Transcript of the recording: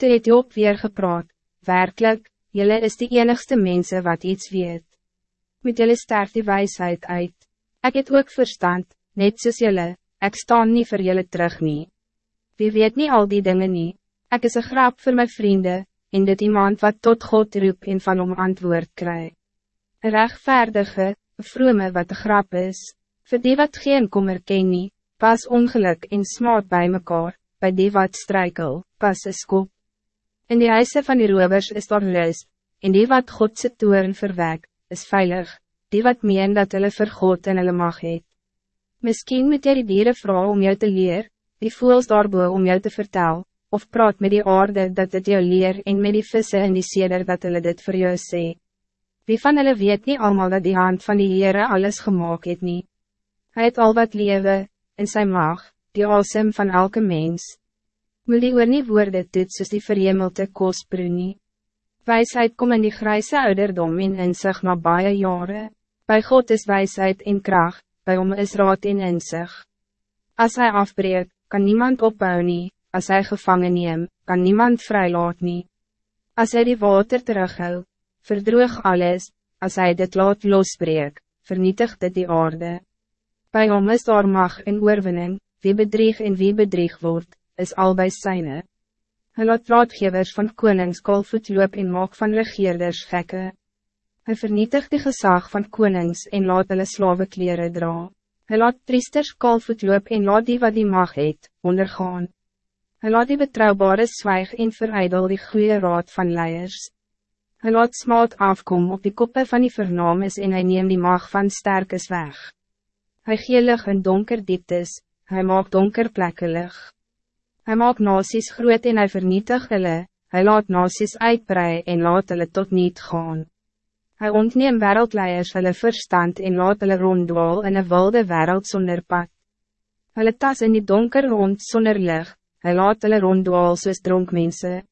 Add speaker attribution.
Speaker 1: Toe het Job weer gepraat, werkelijk, jullie is de enigste mensen wat iets weet. Met jullie sterft die wijsheid uit. Ik het ook verstand, net soos jullie, ik sta niet voor jullie terug nie. Wie weet niet al die dingen niet. Ik is een grap voor mijn vrienden, en dit iemand wat tot God roep en van om antwoord krijgt. Een rechtvaardige, een vrome wat de grap is, voor die wat geen kommer ken nie, pas ongeluk en smaad bij mekaar, bij die wat strijkel, pas een skop. In die huise van die rovers is daar rust, en die wat Godse toeren verwek, is veilig, die wat meen dat hulle vir God en hulle mag het. Misschien moet jy die dieren vrouw om jou te leer, die voels daarboe om jou te vertel, of praat met die aarde dat het jou leer en met die vissen en die seder dat hulle dit voor jou sê. Wie van hulle weet niet allemaal dat die hand van die Heere alles gemaakt het nie. Hy het al wat lewe, in zijn mag, die asem van elke mens. Moet die oor nie woorde toet soos die verhemelte kostbroe nie. Wijsheid kom in die grijze ouderdom en in sig na baie jare. Bij God is wijsheid en kracht, bij hom is raad en inzicht. Als hij afbreekt, kan niemand opbouwen nie, als hij gevangen neem, kan niemand vrijlaat nie. Als hij die water terughou, verdroeg alles, als hij dit laat losbreek, vernietigt dit die aarde. Bij hom is daar mag en oorwinning, wie bedrieg en wie bedrieg wordt, is al bij zijne. Hij laat raadgevers van konings kalvoet loop en maak van regeerders gekke. Hij vernietigt de gezag van konings en laat hulle slawe kleren dra. Hij laat priesters kalvoet loop en laat die wat die mag het, ondergaan. Hij laat die betrouwbare zwijg en verijdel die goede raad van leiers. Hij laat smaad afkom op die koppen van die vernames en hij neemt die mag van sterkes weg. Hij gelig in donker dieptes, hij maakt donker plekken lig. Hij maakt nasies groot en hij vernietigt hulle, hij laat nasies uitbrei en laat hulle tot niet gaan. Hij ontneem wereldleiers hulle verstand en laat hulle ronddwaal in een wilde wereld zonder pad. Hulle tas in die donker rond zonder licht, hij laat hulle ronddwaal soos dronk mense.